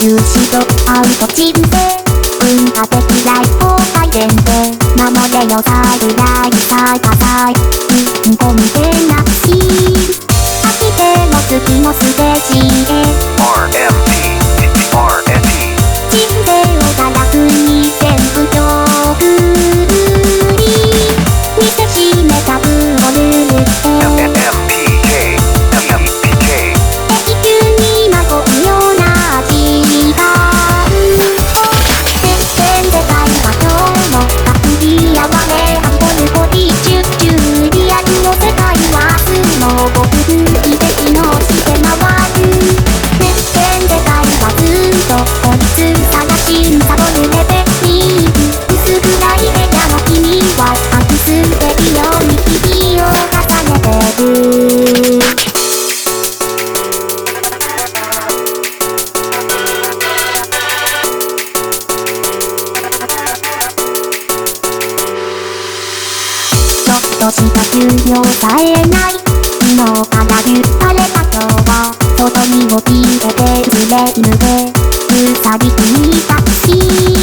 牛脂とパンとチンで文化的大崩壊でしか給料えない。昨日から言われた今日は外にも消えてずれ犬で。うさぎ食いたくシ